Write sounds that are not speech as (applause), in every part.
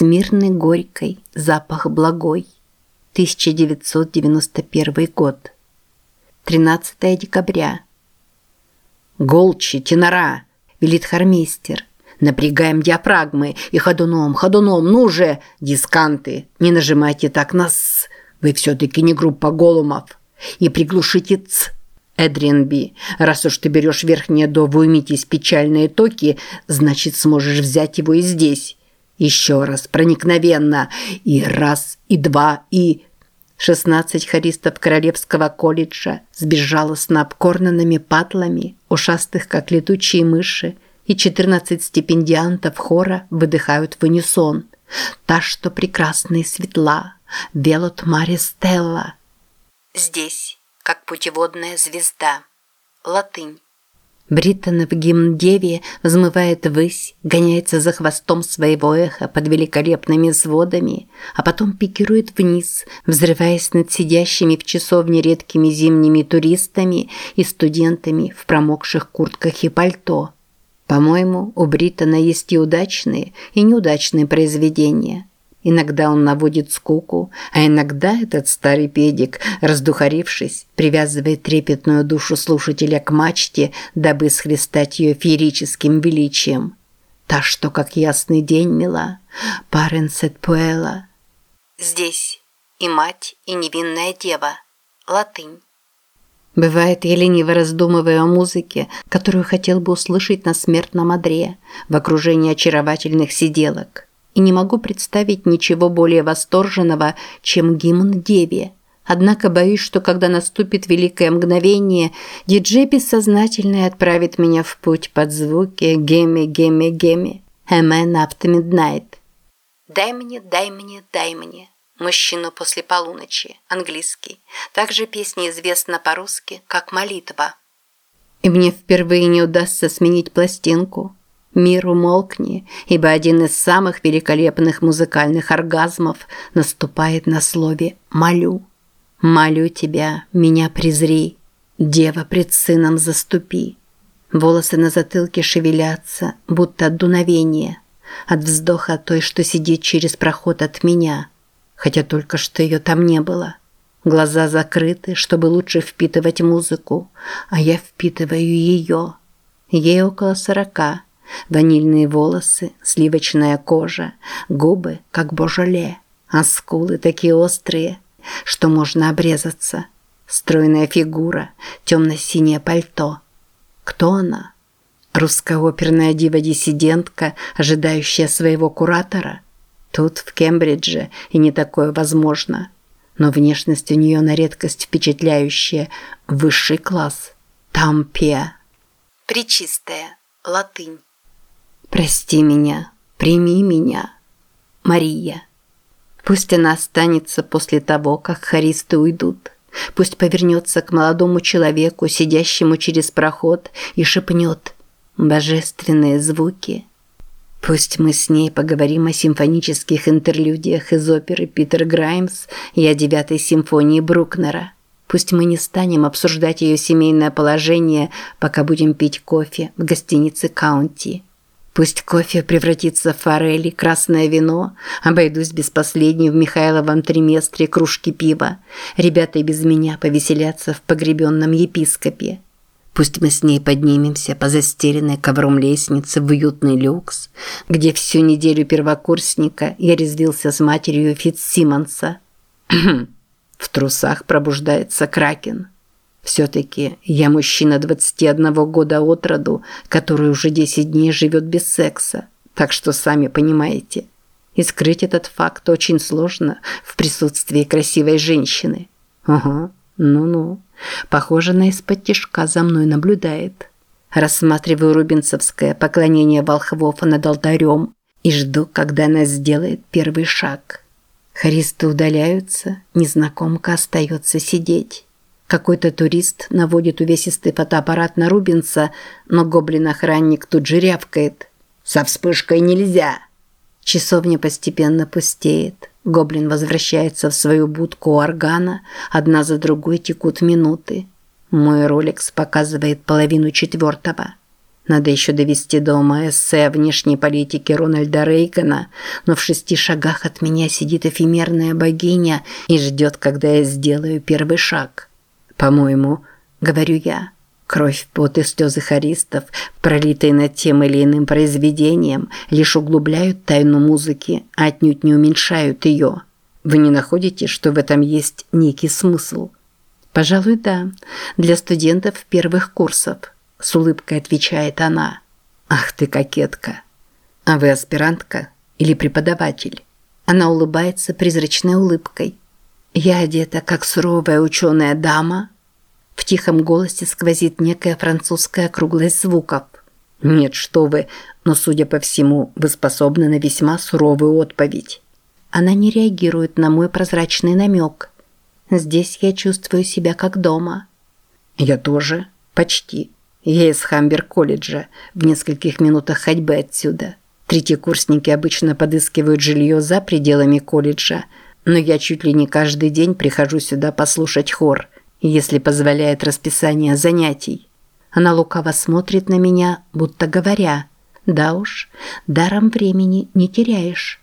Смирный горькой, запах благой. 1991 год. 13 декабря. «Голчи, тенора!» – велит хармейстер. «Напрягаем диафрагмы и ходуном, ходуном, ну же, дисканты! Не нажимайте так на «с», вы все-таки не группа голумов. И приглушите «ц». Эдриан Би, раз уж ты берешь верхнее до «выймитесь печальные токи», значит сможешь взять его и здесь. Еще раз, проникновенно. И раз, и два, и... Шестнадцать хористов Королевского колледжа с безжалостно обкорнанными патлами, ушастых как летучие мыши, и четырнадцать стипендиантов хора выдыхают в унисон. Та, что прекрасна и светла, Велот Мари Стелла. Здесь, как путеводная звезда. Латынь. Бриттон в гимн Деве взмывает ввысь, гоняется за хвостом своего эха под великолепными сводами, а потом пикирует вниз, взрываясь над сидящими в часовне редкими зимними туристами и студентами в промокших куртках и пальто. По-моему, у Бриттона есть и удачные, и неудачные произведения – Иногда он наводит скуку, а иногда этот старый педик, раздухарившись, привязывает трепетную душу слушателя к мачте, дабы схлестать ее феерическим величием. Та, что как ясный день мила, паренсет пуэла. Здесь и мать, и невинная дева. Латынь. Бывает, я лениво раздумываю о музыке, которую хотел бы услышать на смертном одре, в окружении очаровательных сиделок – и не могу представить ничего более восторженного, чем гимн Деве. Однако боюсь, что когда наступит великое мгновение, диджей бессознательно отправит меня в путь под звуки «Гемми, гемми, гемми», «A man after midnight». «Дай мне, дай мне, дай мне». «Мужчину после полуночи», английский. Также песня известна по-русски, как «Молитва». И мне впервые не удастся сменить пластинку – Мир умолкни, ибо один из самых великолепных музыкальных оргазмов наступает на слове «молю». «Молю тебя, меня презри, дева пред сыном заступи». Волосы на затылке шевелятся, будто от дуновения, от вздоха той, что сидит через проход от меня, хотя только что ее там не было. Глаза закрыты, чтобы лучше впитывать музыку, а я впитываю ее. Ей около сорока – Ванильные волосы, сливочная кожа, губы, как божоле, а скулы такие острые, что можно обрезаться. Стройная фигура, темно-синее пальто. Кто она? Русская оперная дива-диссидентка, ожидающая своего куратора? Тут, в Кембридже, и не такое возможно. Но внешность у нее на редкость впечатляющая. Высший класс. Тампия. Причистая. Латынь. Прости меня, прими меня, Мария. Пусть она останется после того, как харисты уйдут. Пусть повернется к молодому человеку, сидящему через проход, и шепнет божественные звуки. Пусть мы с ней поговорим о симфонических интерлюдиях из оперы Питер Граймс и о девятой симфонии Брукнера. Пусть мы не станем обсуждать ее семейное положение, пока будем пить кофе в гостинице «Каунти». Пусть кофе превратится в форели, красное вино, обойдусь без последней в Михайловом триместре кружки пива. Ребята и без меня повеселятся в погребенном епископе. Пусть мы с ней поднимемся по застеленной ковром лестнице в уютный люкс, где всю неделю первокурсника я резвился с матерью Фитцсимонса. (clears throat) в трусах пробуждается кракен. Все-таки я мужчина 21 года от роду, который уже 10 дней живет без секса. Так что сами понимаете. И скрыть этот факт очень сложно в присутствии красивой женщины. Ага, ну-ну. Похоже, на из-под тишка за мной наблюдает. Рассматриваю рубинцевское поклонение волхвов над алтарем и жду, когда она сделает первый шаг. Харисты удаляются, незнакомка остается сидеть. Какой-то турист наводит увесистый фотоаппарат на Рубинса, но гоблин-охранник тут же рявкает. «Со вспышкой нельзя!» Часовня постепенно пустеет. Гоблин возвращается в свою будку у органа, одна за другой текут минуты. Мой роликс показывает половину четвертого. Надо еще довести до эссе о внешней политике Рональда Рейгана, но в шести шагах от меня сидит эфемерная богиня и ждет, когда я сделаю первый шаг. По-моему, говорю я, кровь, пот и слезы хористов, пролитые над тем или иным произведением, лишь углубляют тайну музыки, а отнюдь не уменьшают ее. Вы не находите, что в этом есть некий смысл? Пожалуй, да. Для студентов первых курсов – с улыбкой отвечает она. Ах ты кокетка. А вы аспирантка или преподаватель? Она улыбается призрачной улыбкой. Я одета как суровая ученая дама. В тихом голосе сквозит некая французская округлость звуков. Нет, что вы, но, судя по всему, вы способны на весьма суровую отповедь. Она не реагирует на мой прозрачный намек. Здесь я чувствую себя как дома. Я тоже. Почти. Я из Хамбер-колледжа, в нескольких минутах ходьбы отсюда. Третьекурсники обычно подыскивают жилье за пределами колледжа, но я чуть ли не каждый день прихожу сюда послушать хор, если позволяет расписание занятий. Она лукаво смотрит на меня, будто говоря, «Да уж, даром времени не теряешь».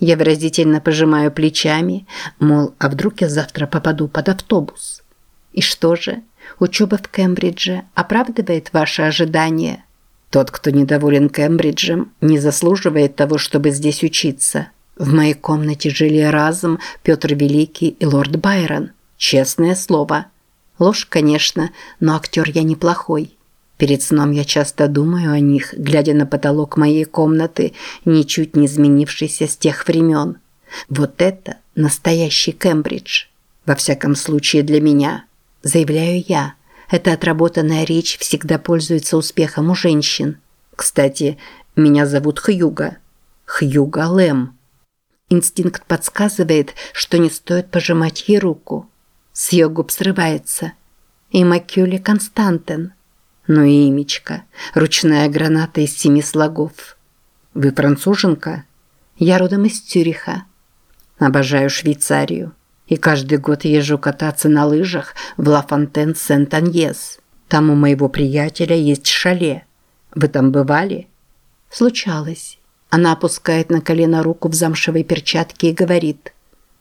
Я выразительно пожимаю плечами, мол, а вдруг я завтра попаду под автобус? И что же? Учеба в Кембридже оправдывает ваши ожидания? Тот, кто недоволен Кембриджем, не заслуживает того, чтобы здесь учиться. В моей комнате жили разом Петр Великий и лорд Байрон. Честное слово. Ложь, конечно, но актер я неплохой. Перед сном я часто думаю о них, глядя на потолок моей комнаты, ничуть не изменившийся с тех времен. Вот это настоящий Кембридж. Во всяком случае для меня – Заявляю я. Эта отработанная речь всегда пользуется успехом у женщин. Кстати, меня зовут Хьюга. Хьюга Лэм. Инстинкт подсказывает, что не стоит пожимать ей руку. С ее губ срывается. И Макюли Константен. Ну и имечко. Ручная граната из семи слогов. Вы француженка? Я родом из Цюриха. Обожаю Швейцарию и каждый год езжу кататься на лыжах в Ла Фонтен Сент-Аньес. Там у моего приятеля есть шале. Вы там бывали? Случалось. Она опускает на колено руку в замшевой перчатке и говорит.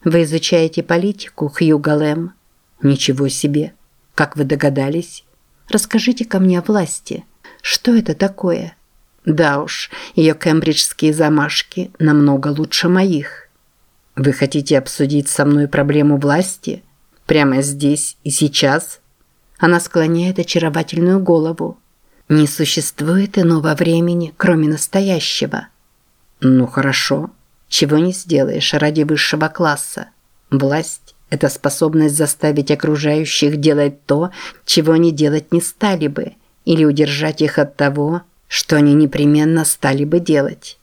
Вы изучаете политику, Хью Галэм? Ничего себе. Как вы догадались? расскажите ко мне о власти. Что это такое? Да уж, ее кембриджские замашки намного лучше моих. Вы хотите обсудить со мной проблему власти? Прямо здесь и сейчас? Она склоняет очаровательную голову. Не существует иного времени, кроме настоящего. Ну хорошо. Чего не сделаешь ради высшего класса. Власть – это способность заставить окружающих делать то, чего они делать не стали бы, или удержать их от того, что они непременно стали бы делать.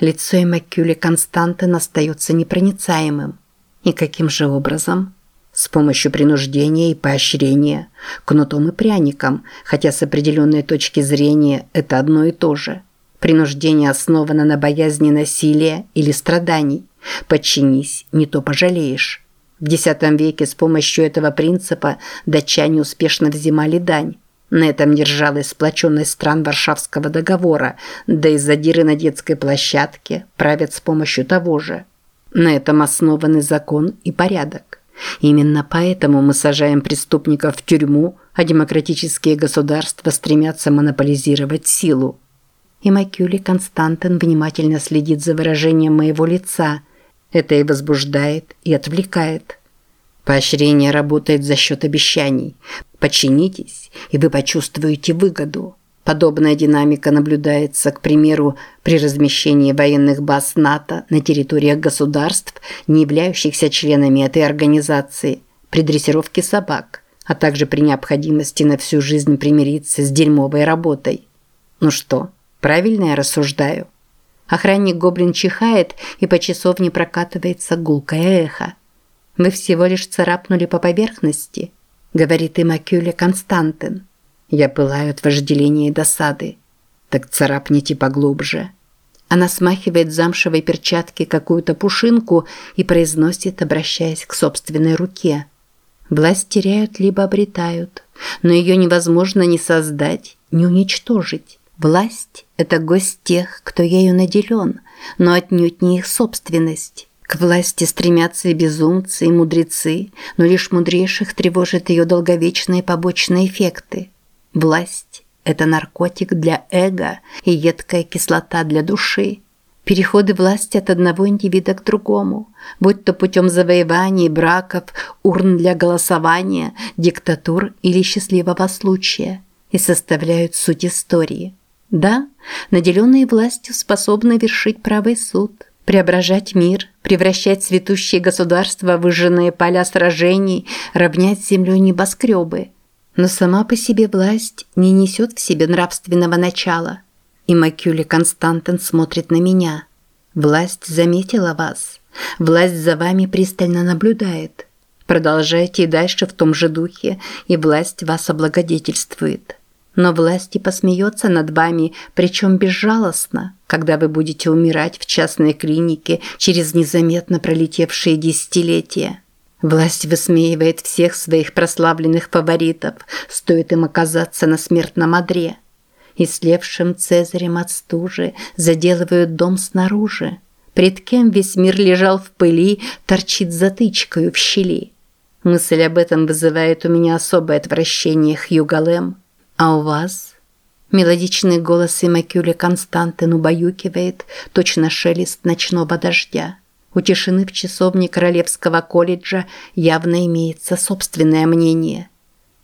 Лицо Эммакюли Константин остается непроницаемым. И каким же образом? С помощью принуждения и поощрения, кнутом и пряником, хотя с определенной точки зрения это одно и то же. Принуждение основано на боязни насилия или страданий. Подчинись, не то пожалеешь. В X веке с помощью этого принципа датчане успешно взимали дань. На этом держалась сплоченность стран Варшавского договора, да и задиры на детской площадке правят с помощью того же. На этом основаны закон и порядок. Именно поэтому мы сажаем преступников в тюрьму, а демократические государства стремятся монополизировать силу. И Макюли Константин внимательно следит за выражением моего лица. Это и возбуждает, и отвлекает. Поощрение работает за счет обещаний. Подчинитесь, и вы почувствуете выгоду. Подобная динамика наблюдается, к примеру, при размещении военных баз НАТО на территориях государств, не являющихся членами этой организации, при дрессировке собак, а также при необходимости на всю жизнь примириться с дерьмовой работой. Ну что, правильно я рассуждаю? Охранник Гоблин чихает, и по часовне прокатывается гулкое эхо. Мы всего лишь царапнули по поверхности, говорит Имакюля Константин. Я пылаю от вожделения и досады. Так царапните поглубже. Она смахивает замшевой перчатки какую-то пушинку и произносит, обращаясь к собственной руке. Власть теряют либо обретают, но ее невозможно ни создать, ни уничтожить. Власть – это гость тех, кто ею наделен, но отнюдь не их собственность. К власти стремятся и безумцы, и мудрецы, но лишь мудрейших тревожат ее долговечные побочные эффекты. Власть – это наркотик для эго и едкая кислота для души. Переходы власти от одного индивида к другому, будь то путем завоеваний, браков, урн для голосования, диктатур или счастливого случая, и составляют суть истории. Да, наделенные властью способны вершить правый суд – преображать мир, превращать цветущие государства в выжженные поля сражений, равнять землей небоскребы. Но сама по себе власть не несет в себе нравственного начала. И Макюли Константин смотрит на меня. Власть заметила вас. Власть за вами пристально наблюдает. Продолжайте и дальше в том же духе, и власть вас облагодетельствует. Но власть и посмеется над вами, причем безжалостно, когда вы будете умирать в частной клинике через незаметно пролетевшие десятилетия. Власть высмеивает всех своих прославленных фаворитов, стоит им оказаться на смертном одре. И слевшим Цезарем от стужи заделывают дом снаружи. Пред кем весь мир лежал в пыли, торчит затычкою в щели. Мысль об этом вызывает у меня особое отвращение Хью Галем. А у вас? Мелодичный голос Имакюли Константин убаюкивает, точно шелест ночного дождя. У тишины в часовне Королевского колледжа явно имеется собственное мнение.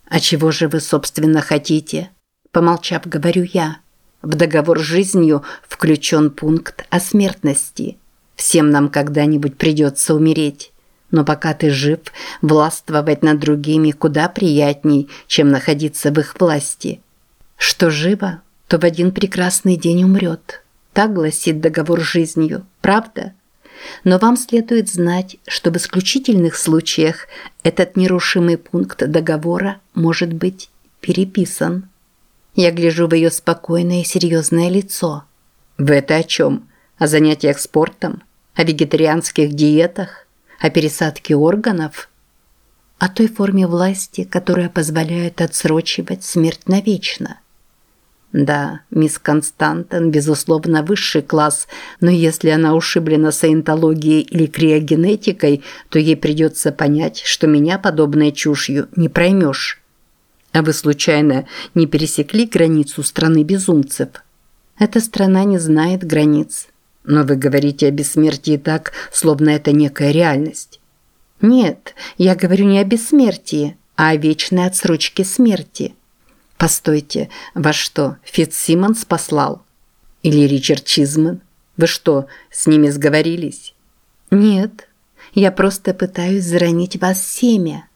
«А чего же вы, собственно, хотите?» Помолчав, говорю я. В договор с жизнью включен пункт о смертности. Всем нам когда-нибудь придется умереть. Но пока ты жив, властвовать над другими куда приятней, чем находиться в их власти. Что живо, то в один прекрасный день умрет. Так гласит договор с жизнью, правда? Но вам следует знать, что в исключительных случаях этот нерушимый пункт договора может быть переписан. Я гляжу в ее спокойное и серьезное лицо. Вы это о чем? О занятиях спортом? О вегетарианских диетах? О пересадке органов, о той форме власти, которая позволяет отсрочивать смерть навечно. Да, мисс Константин, безусловно, высший класс, но если она ушиблена саентологией или криогенетикой, то ей придется понять, что меня подобной чушью не проймешь. А вы случайно не пересекли границу страны безумцев? Эта страна не знает границ. Но вы говорите о бессмертии так, словно это некая реальность. Нет, я говорю не о бессмертии, а о вечной отсрочке смерти. Постойте, вас что, Фитцсимонс послал? Или Ричард Чизман? Вы что, с ними сговорились? Нет, я просто пытаюсь заронить вас семя.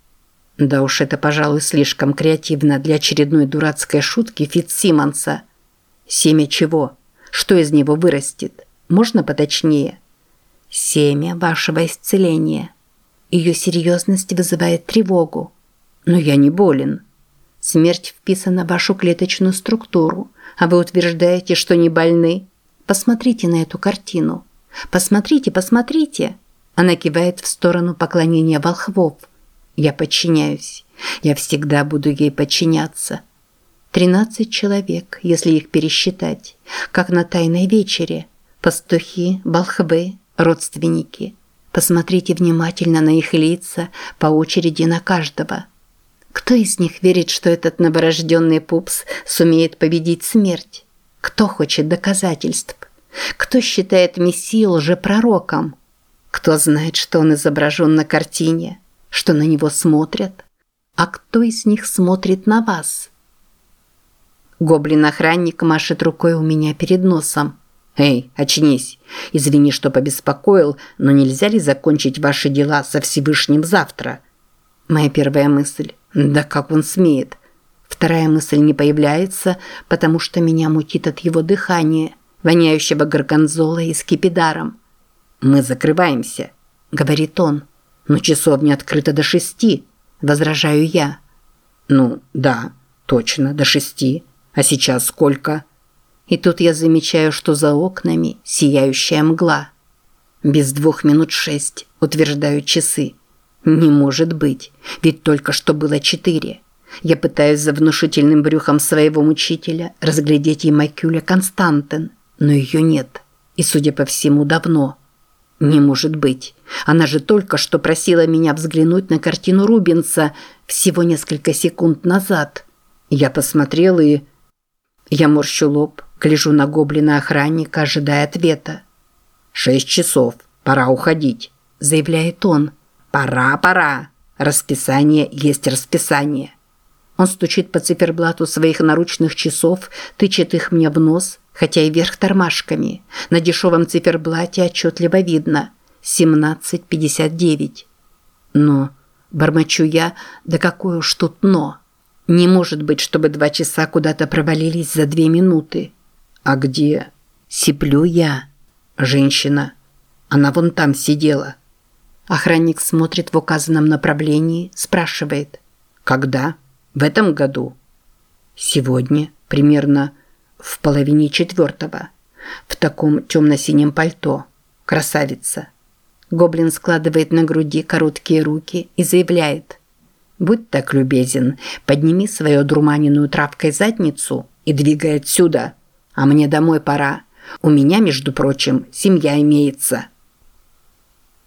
Да уж это, пожалуй, слишком креативно для очередной дурацкой шутки Фитцсимонса. Семя чего? Что из него вырастет? Можно поточнее? Семя вашего исцеления. Ее серьезность вызывает тревогу. Но я не болен. Смерть вписана в вашу клеточную структуру, а вы утверждаете, что не больны. Посмотрите на эту картину. Посмотрите, посмотрите. Она кивает в сторону поклонения волхвов. Я подчиняюсь. Я всегда буду ей подчиняться. Тринадцать человек, если их пересчитать, как на тайной вечере – Пастухи, волхвы, родственники. Посмотрите внимательно на их лица, по очереди на каждого. Кто из них верит, что этот новорожденный пупс сумеет победить смерть? Кто хочет доказательств? Кто считает Мессию лжепророком? Кто знает, что он изображен на картине? Что на него смотрят? А кто из них смотрит на вас? Гоблин-охранник машет рукой у меня перед носом. «Эй, очнись! Извини, что побеспокоил, но нельзя ли закончить ваши дела со Всевышним завтра?» Моя первая мысль – да как он смеет? Вторая мысль не появляется, потому что меня мутит от его дыхания, воняющего горгонзолой и скипидаром. «Мы закрываемся», – говорит он. «Но часовня открыта до шести», – возражаю я. «Ну, да, точно, до шести. А сейчас сколько?» И тут я замечаю, что за окнами сияющая мгла. Без двух минут шесть, утверждают часы. Не может быть, ведь только что было четыре. Я пытаюсь за внушительным брюхом своего мучителя разглядеть Емакюля Константин, но ее нет. И, судя по всему, давно. Не может быть. Она же только что просила меня взглянуть на картину Рубенса всего несколько секунд назад. Я посмотрел и... Я морщу лоб, гляжу на гоблина-охранника, ожидая ответа. «Шесть часов. Пора уходить», – заявляет он. «Пора, пора. Расписание есть расписание». Он стучит по циферблату своих наручных часов, тычет их мне в нос, хотя и вверх тормашками. На дешевом циферблате отчетливо видно – 17.59. Но, бормочу я, да какое уж тут «но». Не может быть, чтобы два часа куда-то провалились за две минуты. А где? Сиплю я. Женщина. Она вон там сидела. Охранник смотрит в указанном направлении, спрашивает. Когда? В этом году. Сегодня, примерно в половине четвертого. В таком темно-синем пальто. Красавица. Гоблин складывает на груди короткие руки и заявляет. «Будь так любезен, подними свою дурманенную травкой задницу и двигай отсюда. А мне домой пора. У меня, между прочим, семья имеется».